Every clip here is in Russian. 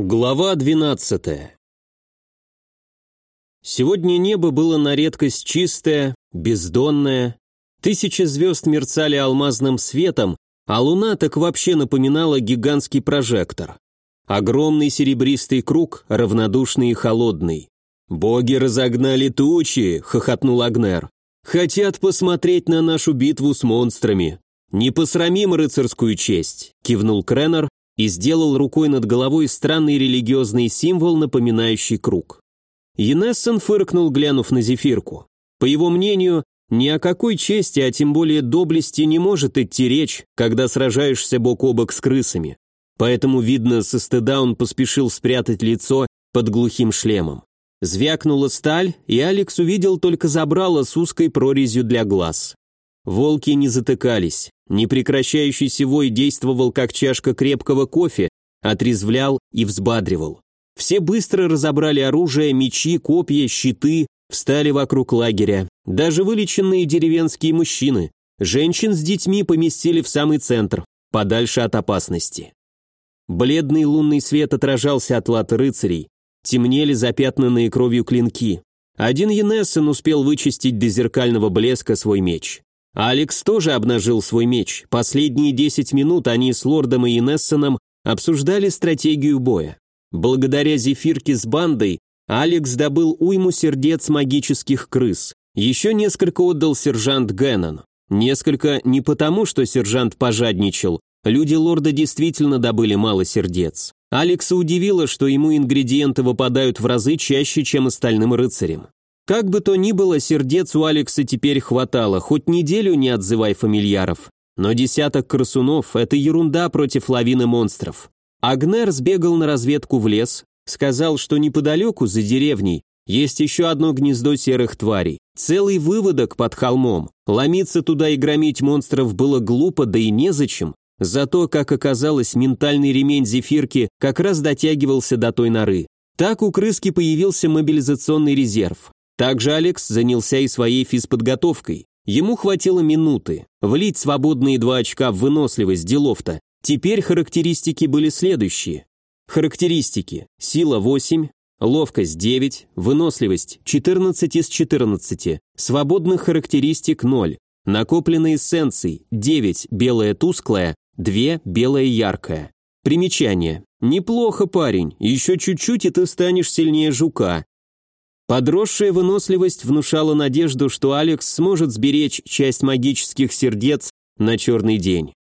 Глава 12 Сегодня небо было на редкость чистое, бездонное. Тысячи звезд мерцали алмазным светом, а луна так вообще напоминала гигантский прожектор. Огромный серебристый круг, равнодушный и холодный. «Боги разогнали тучи!» — хохотнул Агнер. «Хотят посмотреть на нашу битву с монстрами. Не посрамим рыцарскую честь!» — кивнул Креннер, и сделал рукой над головой странный религиозный символ, напоминающий круг. Енессен фыркнул, глянув на зефирку. По его мнению, ни о какой чести, а тем более доблести не может идти речь, когда сражаешься бок о бок с крысами. Поэтому, видно, со стыда он поспешил спрятать лицо под глухим шлемом. Звякнула сталь, и Алекс увидел только забрало с узкой прорезью для глаз. Волки не затыкались. Непрекращающийся вой действовал как чашка крепкого кофе, отрезвлял и взбадривал. Все быстро разобрали оружие, мечи, копья, щиты, встали вокруг лагеря. Даже вылеченные деревенские мужчины. Женщин с детьми поместили в самый центр, подальше от опасности. Бледный лунный свет отражался от лад рыцарей, темнели запятнанные кровью клинки. Один Енессен успел вычистить до зеркального блеска свой меч. Алекс тоже обнажил свой меч. Последние 10 минут они с лордом и Инессоном обсуждали стратегию боя. Благодаря зефирке с бандой Алекс добыл уйму сердец магических крыс. Еще несколько отдал сержант Геннон. Несколько не потому, что сержант пожадничал. Люди лорда действительно добыли мало сердец. Алекса удивило, что ему ингредиенты выпадают в разы чаще, чем остальным рыцарям. Как бы то ни было, сердец у Алекса теперь хватало, хоть неделю не отзывай фамильяров. Но десяток красунов – это ерунда против лавины монстров. Агнер сбегал на разведку в лес, сказал, что неподалеку, за деревней, есть еще одно гнездо серых тварей. Целый выводок под холмом. Ломиться туда и громить монстров было глупо, да и незачем. Зато, как оказалось, ментальный ремень зефирки как раз дотягивался до той норы. Так у крыски появился мобилизационный резерв. Также Алекс занялся и своей физподготовкой. Ему хватило минуты. Влить свободные два очка в выносливость делов-то. Теперь характеристики были следующие. Характеристики. Сила 8, ловкость 9, выносливость 14 из 14, свободных характеристик 0, накопленные эссенций 9 белая тусклая, 2 белая яркая. Примечание. Неплохо, парень, еще чуть-чуть и ты станешь сильнее жука. Подросшая выносливость внушала надежду, что Алекс сможет сберечь часть магических сердец на черный день.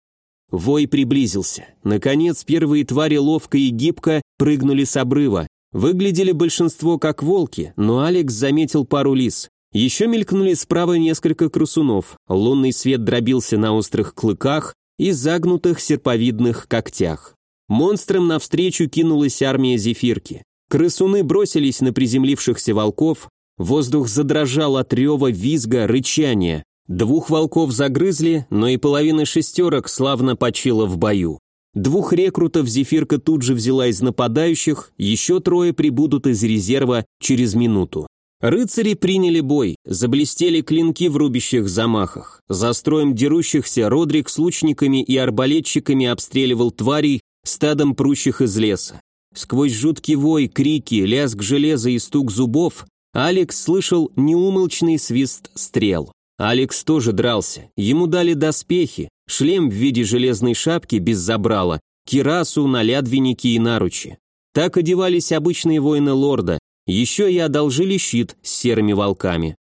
Вой приблизился. Наконец, первые твари ловко и гибко прыгнули с обрыва. Выглядели большинство как волки, но Алекс заметил пару лис. Еще мелькнули справа несколько красунов. Лунный свет дробился на острых клыках и загнутых серповидных когтях. Монстрам навстречу кинулась армия зефирки. Крысуны бросились на приземлившихся волков, воздух задрожал от рева, визга, рычания. Двух волков загрызли, но и половина шестерок славно почила в бою. Двух рекрутов Зефирка тут же взяла из нападающих, еще трое прибудут из резерва через минуту. Рыцари приняли бой, заблестели клинки в рубящих замахах. За строем дерущихся Родрик с лучниками и арбалетчиками обстреливал тварей стадом прущих из леса. Сквозь жуткий вой, крики, лязг железа и стук зубов Алекс слышал неумолчный свист стрел. Алекс тоже дрался. Ему дали доспехи, шлем в виде железной шапки без забрала, кирасу, налядвенники и наручи. Так одевались обычные воины лорда. Еще и одолжили щит с серыми волками.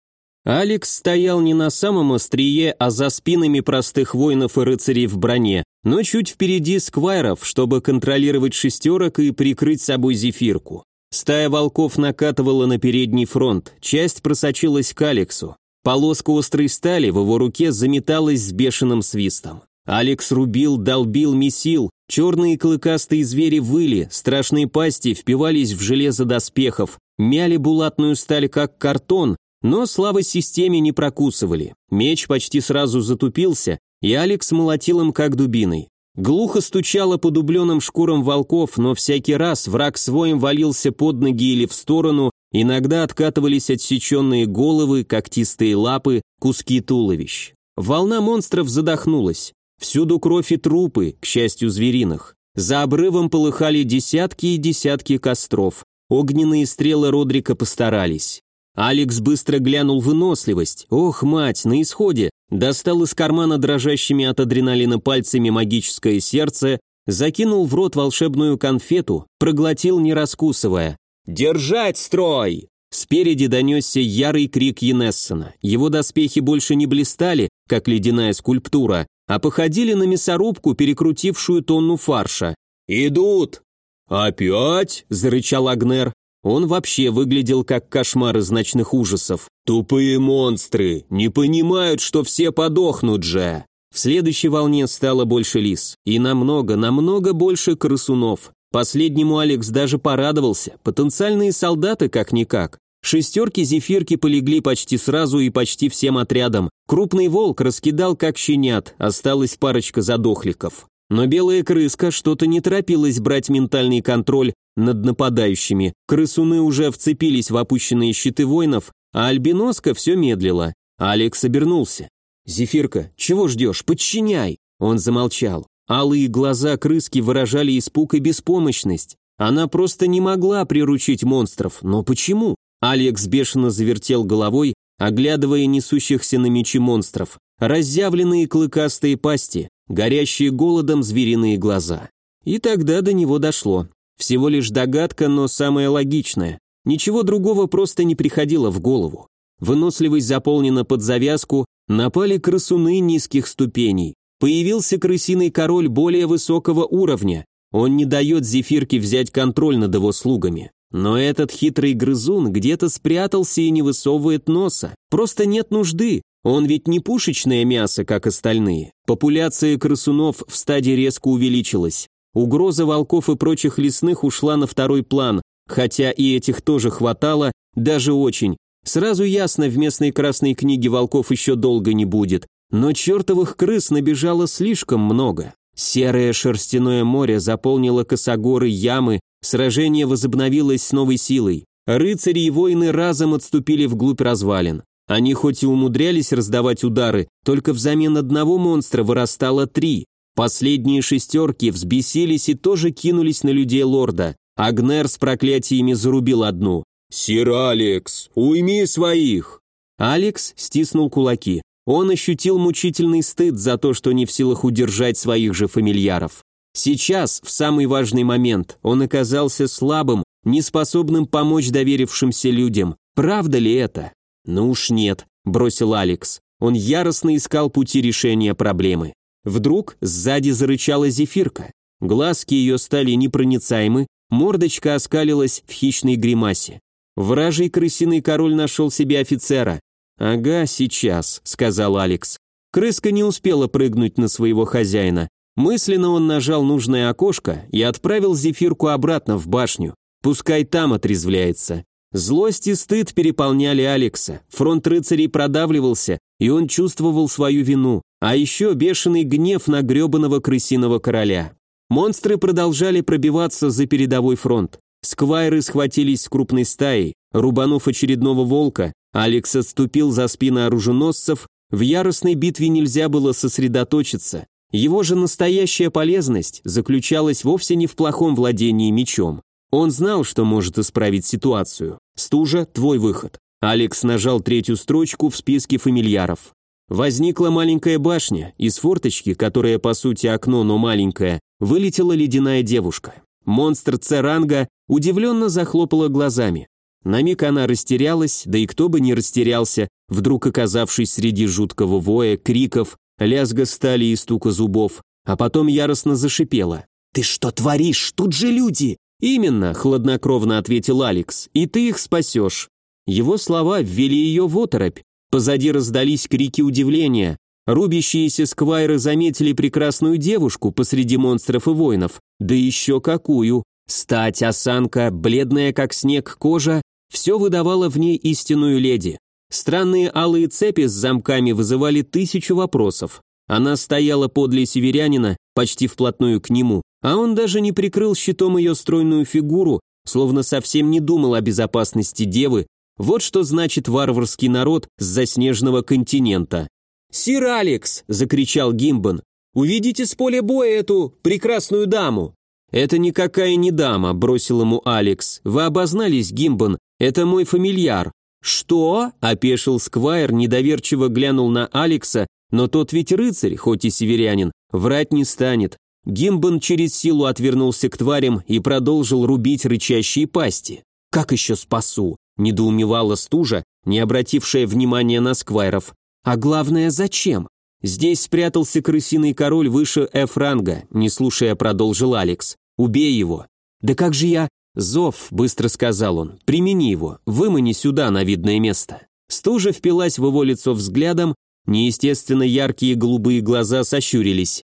Алекс стоял не на самом острие, а за спинами простых воинов и рыцарей в броне, но чуть впереди сквайров, чтобы контролировать шестерок и прикрыть собой зефирку. Стая волков накатывала на передний фронт, часть просочилась к Алексу. Полоска острой стали в его руке заметалась с бешеным свистом. Алекс рубил, долбил, месил, черные клыкастые звери выли, страшные пасти впивались в железо доспехов, мяли булатную сталь как картон, но слава системе не прокусывали. Меч почти сразу затупился, и Алекс молотил им как дубиной. Глухо стучало по дубленым шкурам волков, но всякий раз враг своим валился под ноги или в сторону, иногда откатывались отсеченные головы, когтистые лапы, куски туловищ. Волна монстров задохнулась. Всюду кровь и трупы, к счастью, звериных. За обрывом полыхали десятки и десятки костров. Огненные стрелы Родрика постарались. Алекс быстро глянул выносливость. Ох, мать, на исходе. Достал из кармана дрожащими от адреналина пальцами магическое сердце, закинул в рот волшебную конфету, проглотил не раскусывая. «Держать строй!» Спереди донесся ярый крик Енессена. Его доспехи больше не блистали, как ледяная скульптура, а походили на мясорубку, перекрутившую тонну фарша. «Идут!» «Опять?» – зарычал Агнер. Он вообще выглядел как кошмар из ночных ужасов. «Тупые монстры! Не понимают, что все подохнут же!» В следующей волне стало больше лис. И намного, намного больше крысунов. Последнему Алекс даже порадовался. Потенциальные солдаты как-никак. Шестерки-зефирки полегли почти сразу и почти всем отрядом. Крупный волк раскидал как щенят, осталась парочка задохликов. Но белая крыска что-то не торопилась брать ментальный контроль над нападающими. Крысуны уже вцепились в опущенные щиты воинов, а альбиноска все медлила. Алекс обернулся. «Зефирка, чего ждешь? Подчиняй!» Он замолчал. Алые глаза крыски выражали испуг и беспомощность. Она просто не могла приручить монстров. Но почему? Алекс бешено завертел головой, оглядывая несущихся на мечи монстров. Разъявленные клыкастые пасти, горящие голодом звериные глаза. И тогда до него дошло. Всего лишь догадка, но самая логичная. Ничего другого просто не приходило в голову. Выносливость заполнена под завязку, напали крысуны низких ступеней. Появился крысиный король более высокого уровня. Он не дает Зефирке взять контроль над его слугами. Но этот хитрый грызун где-то спрятался и не высовывает носа. Просто нет нужды. Он ведь не пушечное мясо, как остальные. Популяция крысунов в стаде резко увеличилась. Угроза волков и прочих лесных ушла на второй план, хотя и этих тоже хватало, даже очень. Сразу ясно, в местной красной книге волков еще долго не будет. Но чертовых крыс набежало слишком много. Серое шерстяное море заполнило косогоры, ямы, Сражение возобновилось с новой силой. Рыцари и воины разом отступили вглубь развалин. Они хоть и умудрялись раздавать удары, только взамен одного монстра вырастало три. Последние шестерки взбесились и тоже кинулись на людей лорда. Агнер с проклятиями зарубил одну. «Сир Алекс, уйми своих!» Алекс стиснул кулаки. Он ощутил мучительный стыд за то, что не в силах удержать своих же фамильяров. Сейчас, в самый важный момент, он оказался слабым, неспособным помочь доверившимся людям. Правда ли это? Ну уж нет, бросил Алекс. Он яростно искал пути решения проблемы. Вдруг сзади зарычала зефирка. Глазки ее стали непроницаемы, мордочка оскалилась в хищной гримасе. Вражий крысиный король нашел себе офицера. «Ага, сейчас», — сказал Алекс. Крыска не успела прыгнуть на своего хозяина. Мысленно он нажал нужное окошко и отправил зефирку обратно в башню. Пускай там отрезвляется. Злость и стыд переполняли Алекса. Фронт рыцарей продавливался, и он чувствовал свою вину. А еще бешеный гнев на гребаного крысиного короля. Монстры продолжали пробиваться за передовой фронт. Сквайры схватились с крупной стаей. Рубанув очередного волка, Алекс отступил за спины оруженосцев. В яростной битве нельзя было сосредоточиться. Его же настоящая полезность заключалась вовсе не в плохом владении мечом. Он знал, что может исправить ситуацию. «Стужа, твой выход». Алекс нажал третью строчку в списке фамильяров. Возникла маленькая башня, из форточки, которая по сути окно, но маленькая, вылетела ледяная девушка. Монстр Церанга удивленно захлопала глазами. На миг она растерялась, да и кто бы не растерялся, вдруг оказавшись среди жуткого воя, криков лязга стали и стука зубов, а потом яростно зашипела. «Ты что творишь? Тут же люди!» «Именно», — хладнокровно ответил Алекс, — «и ты их спасешь». Его слова ввели ее в оторопь. Позади раздались крики удивления. Рубящиеся сквайры заметили прекрасную девушку посреди монстров и воинов. Да еще какую! Стать, осанка, бледная как снег кожа – все выдавало в ней истинную леди. Странные алые цепи с замками вызывали тысячу вопросов. Она стояла подле северянина, почти вплотную к нему, а он даже не прикрыл щитом ее стройную фигуру, словно совсем не думал о безопасности девы. Вот что значит варварский народ с заснеженного континента. «Сир Алекс!» – закричал Гимбан. «Увидите с поля боя эту прекрасную даму!» «Это никакая не дама», – бросил ему Алекс. «Вы обознались, Гимбон, это мой фамильяр». «Что?» – опешил Сквайр, недоверчиво глянул на Алекса, но тот ведь рыцарь, хоть и северянин, врать не станет. Гимбон через силу отвернулся к тварям и продолжил рубить рычащие пасти. «Как еще спасу?» – недоумевала стужа, не обратившая внимания на сквайров. «А главное, зачем?» «Здесь спрятался крысиный король выше F-ранга», – не слушая, продолжил Алекс. «Убей его». «Да как же я...» «Зов», – быстро сказал он, – «примени его, вымани сюда на видное место». Стужа впилась в его лицо взглядом, неестественно яркие голубые глаза сощурились.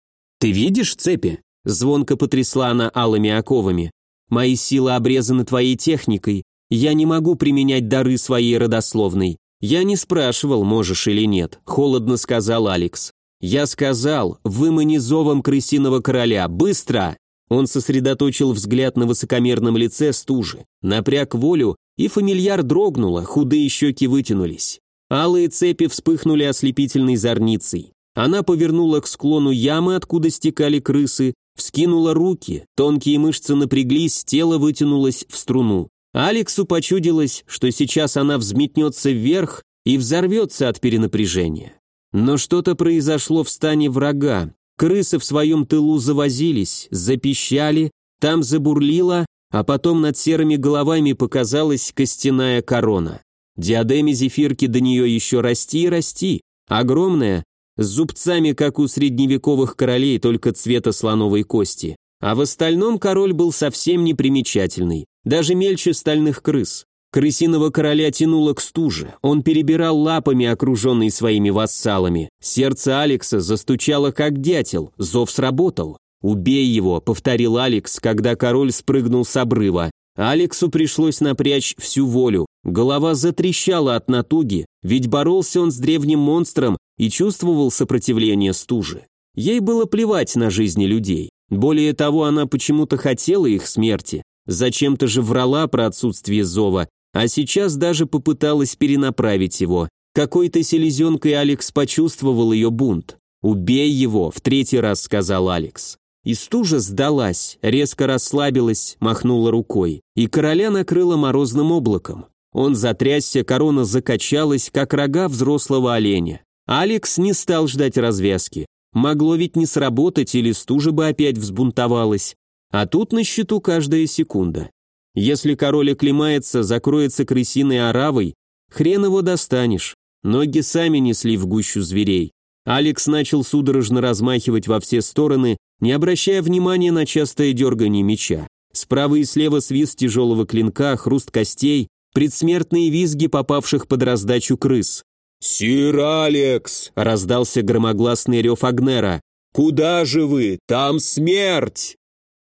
«Ты видишь цепи?» – звонко потрясла она алыми оковами. «Мои силы обрезаны твоей техникой, я не могу применять дары своей родословной. Я не спрашивал, можешь или нет», – холодно сказал Алекс. «Я сказал, вымани зовом крысиного короля, быстро!» Он сосредоточил взгляд на высокомерном лице стужи, напряг волю, и фамильяр дрогнула, худые щеки вытянулись. Алые цепи вспыхнули ослепительной зорницей. Она повернула к склону ямы, откуда стекали крысы, вскинула руки, тонкие мышцы напряглись, тело вытянулось в струну. Алексу почудилось, что сейчас она взметнется вверх и взорвется от перенапряжения. Но что-то произошло в стане врага, Крысы в своем тылу завозились, запищали, там забурлило, а потом над серыми головами показалась костяная корона. Диадеме зефирки до нее еще расти и расти, огромная, с зубцами, как у средневековых королей, только цвета слоновой кости. А в остальном король был совсем непримечательный, даже мельче стальных крыс. Крысиного короля тянуло к стуже. Он перебирал лапами, окруженный своими вассалами. Сердце Алекса застучало, как дятел. Зов сработал. «Убей его», — повторил Алекс, когда король спрыгнул с обрыва. Алексу пришлось напрячь всю волю. Голова затрещала от натуги, ведь боролся он с древним монстром и чувствовал сопротивление стужи. Ей было плевать на жизни людей. Более того, она почему-то хотела их смерти. Зачем-то же врала про отсутствие зова, а сейчас даже попыталась перенаправить его. Какой-то селезенкой Алекс почувствовал ее бунт. «Убей его», — в третий раз сказал Алекс. И стужа сдалась, резко расслабилась, махнула рукой, и короля накрыла морозным облаком. Он затрясся, корона закачалась, как рога взрослого оленя. Алекс не стал ждать развязки. Могло ведь не сработать, или стужа бы опять взбунтовалась. А тут на счету каждая секунда. Если король оклемается, закроется крысиной оравой, хрен его достанешь. Ноги сами несли в гущу зверей. Алекс начал судорожно размахивать во все стороны, не обращая внимания на частое дергание меча. Справа и слева свист тяжелого клинка, хруст костей, предсмертные визги попавших под раздачу крыс. «Сир Алекс!» – раздался громогласный рев Агнера. «Куда же вы? Там смерть!»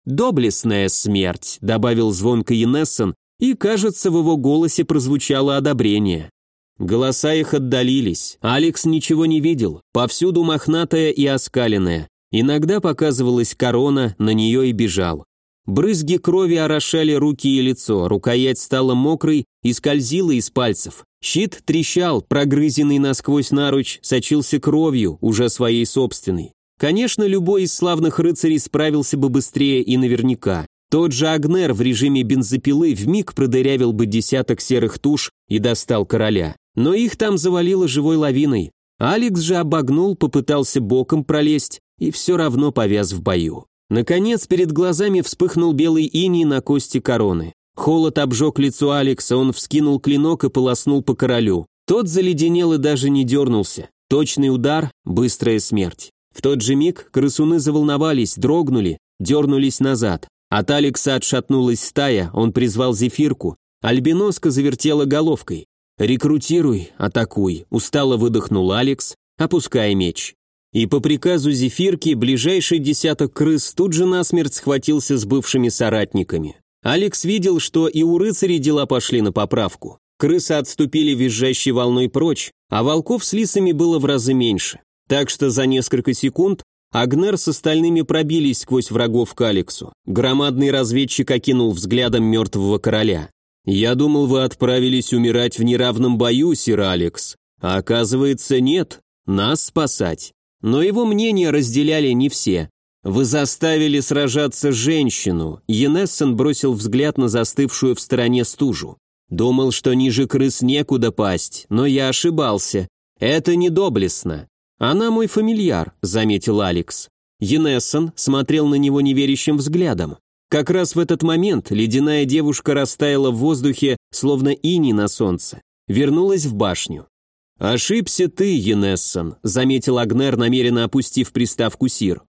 «Доблестная смерть», — добавил звонко Енессон, и, кажется, в его голосе прозвучало одобрение. Голоса их отдалились. Алекс ничего не видел. Повсюду мохнатая и оскаленная. Иногда показывалась корона, на нее и бежал. Брызги крови орошали руки и лицо, рукоять стала мокрой и скользила из пальцев. Щит трещал, прогрызенный насквозь наруч, сочился кровью, уже своей собственной. Конечно, любой из славных рыцарей справился бы быстрее и наверняка. Тот же Агнер в режиме бензопилы вмиг продырявил бы десяток серых туш и достал короля. Но их там завалило живой лавиной. Алекс же обогнул, попытался боком пролезть и все равно повяз в бою. Наконец, перед глазами вспыхнул белый иней на кости короны. Холод обжег лицо Алекса, он вскинул клинок и полоснул по королю. Тот заледенел и даже не дернулся. Точный удар, быстрая смерть. В тот же миг крысуны заволновались, дрогнули, дернулись назад. От Алекса отшатнулась стая, он призвал зефирку. Альбиноска завертела головкой. «Рекрутируй, атакуй», – устало выдохнул Алекс, опуская меч. И по приказу зефирки ближайший десяток крыс тут же насмерть схватился с бывшими соратниками. Алекс видел, что и у рыцарей дела пошли на поправку. Крысы отступили визжащей волной прочь, а волков с лисами было в разы меньше. Так что за несколько секунд Агнер с остальными пробились сквозь врагов к Алексу. Громадный разведчик окинул взглядом мертвого короля. «Я думал, вы отправились умирать в неравном бою, сир Алекс. А оказывается, нет. Нас спасать». Но его мнение разделяли не все. «Вы заставили сражаться женщину», Енессен бросил взгляд на застывшую в стороне стужу. «Думал, что ниже крыс некуда пасть, но я ошибался. Это не доблестно. Она мой фамильяр», — заметил Алекс. Енессон смотрел на него неверящим взглядом. Как раз в этот момент ледяная девушка растаяла в воздухе, словно ини на солнце. Вернулась в башню. «Ошибся ты, Енессон», — заметил Агнер, намеренно опустив приставку «сир».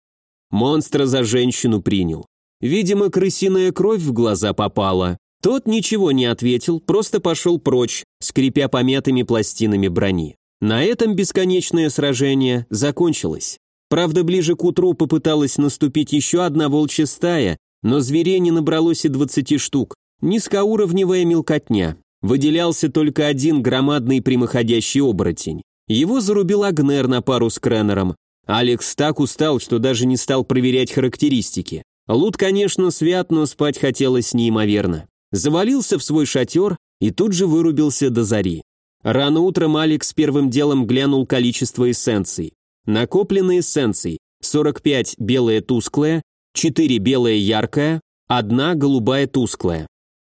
Монстра за женщину принял. Видимо, крысиная кровь в глаза попала. Тот ничего не ответил, просто пошел прочь, скрипя помятыми пластинами брони. На этом бесконечное сражение закончилось. Правда, ближе к утру попыталась наступить еще одна волчья стая, но зверей не набралось и двадцати штук. Низкоуровневая мелкотня. Выделялся только один громадный прямоходящий оборотень. Его зарубил Агнер на пару с Кренером, Алекс так устал, что даже не стал проверять характеристики. Лут, конечно, свят, но спать хотелось неимоверно. Завалился в свой шатер и тут же вырубился до зари. Рано утром Алекс первым делом глянул количество эссенций. Накопленные эссенции 45 белая тусклая, 4 белая яркая, 1 голубая тусклая.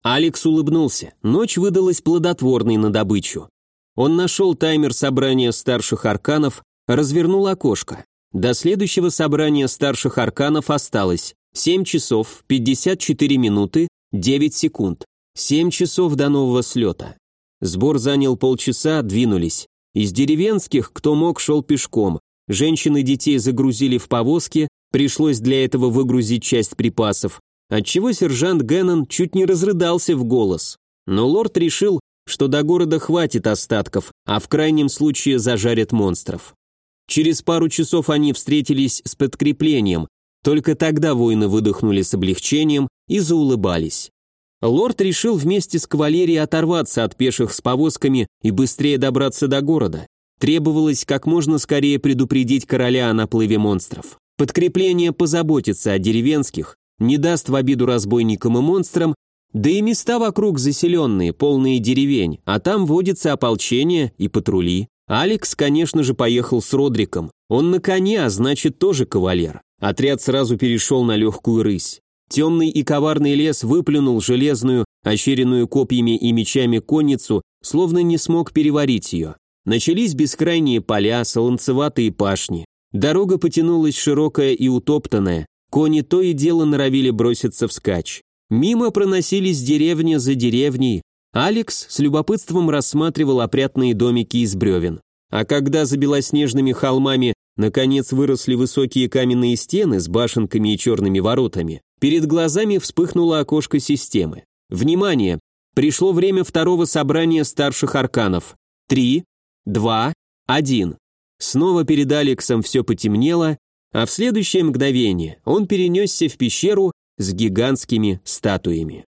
Алекс улыбнулся. Ночь выдалась плодотворной на добычу. Он нашел таймер собрания старших арканов развернул окошко. До следующего собрания старших арканов осталось 7 часов 54 минуты 9 секунд. 7 часов до нового слета. Сбор занял полчаса, двинулись. Из деревенских, кто мог, шел пешком. Женщин и детей загрузили в повозки, пришлось для этого выгрузить часть припасов, отчего сержант Геннон чуть не разрыдался в голос. Но лорд решил, что до города хватит остатков, а в крайнем случае зажарят монстров. Через пару часов они встретились с подкреплением, только тогда воины выдохнули с облегчением и заулыбались. Лорд решил вместе с кавалерией оторваться от пеших с повозками и быстрее добраться до города. Требовалось как можно скорее предупредить короля о наплыве монстров. Подкрепление позаботится о деревенских, не даст в обиду разбойникам и монстрам, да и места вокруг заселенные, полные деревень, а там водится ополчение и патрули. Алекс, конечно же, поехал с Родриком. Он на коне, а значит, тоже кавалер. Отряд сразу перешел на легкую рысь. Темный и коварный лес выплюнул железную, ощеренную копьями и мечами конницу, словно не смог переварить ее. Начались бескрайние поля, солонцеватые пашни. Дорога потянулась широкая и утоптанная. Кони то и дело норовили броситься вскачь. Мимо проносились деревня за деревней, Алекс с любопытством рассматривал опрятные домики из бревен. А когда за белоснежными холмами наконец выросли высокие каменные стены с башенками и черными воротами, перед глазами вспыхнуло окошко системы. Внимание! Пришло время второго собрания старших арканов. Три, два, один. Снова перед Алексом все потемнело, а в следующее мгновение он перенесся в пещеру с гигантскими статуями.